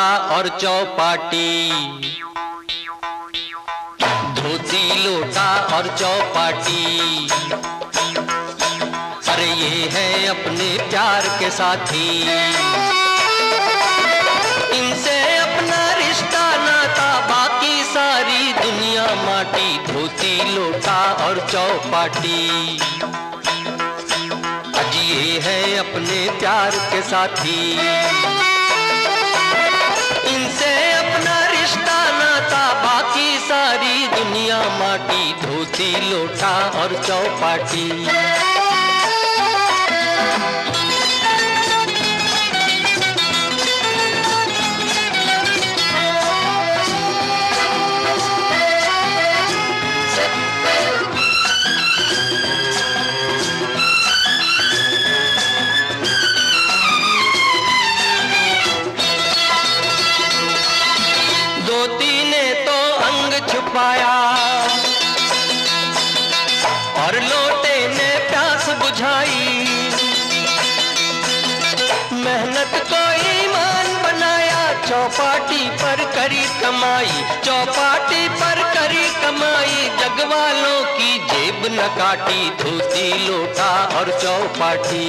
और चौपाटी। धोती लोटा और चौपाटी। अरे ये है अपने प्यार के साथी। इनसे अपना रिश्ता नाता बाकी सारी दुनिया माटी। धोती लोटा और चौपाटी। ये है अपने प्यार के साथी। इनसे अपना रिश्ता नाता बाकी सारी दुनिया माटी धोती लोटा और चौपाटी। और लोटे ने प्यास बुझाई। मेहनत को ईमान बनाया, चौपाटी पर करी कमाई, चौपाटी पर करी कमाई, जगवालों की जेब न काटी, धोती लोटा और चौपाटी।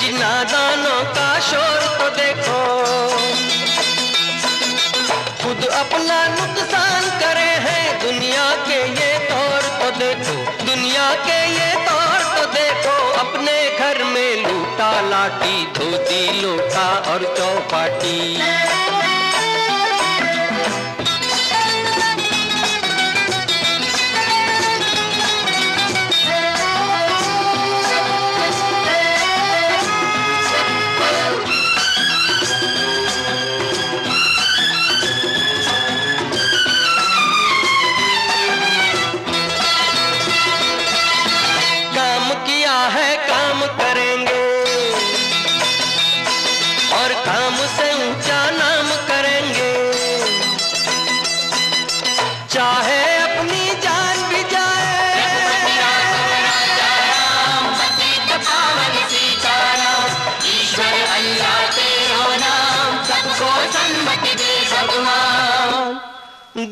ये दानों का शोर तो देखो। खुद अपना नुकसान करे हैं दुनिया के ये तौर तो देखो। दुनिया के ये तौर तो देखो। अपने घर में लूटा लाठी, धोती, लोटा और चौपाटी। चाहे अपनी जान भी जाए।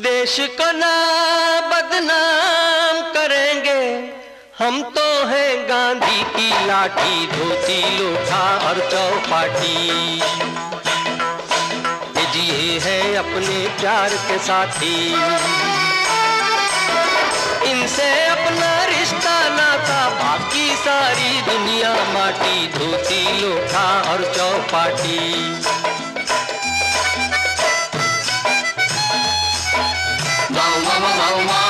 देश को ना बदनाम करेंगे, हम तो हैं गांधी की लाठी, धोती लोटा और चौपाटी। जिए है अपने प्यार के साथी। से अपना रिश्ता नाता बाकी सारी दुनिया माटी धोती लोटा और चौपाटी गाँव Mama, गाँव mama.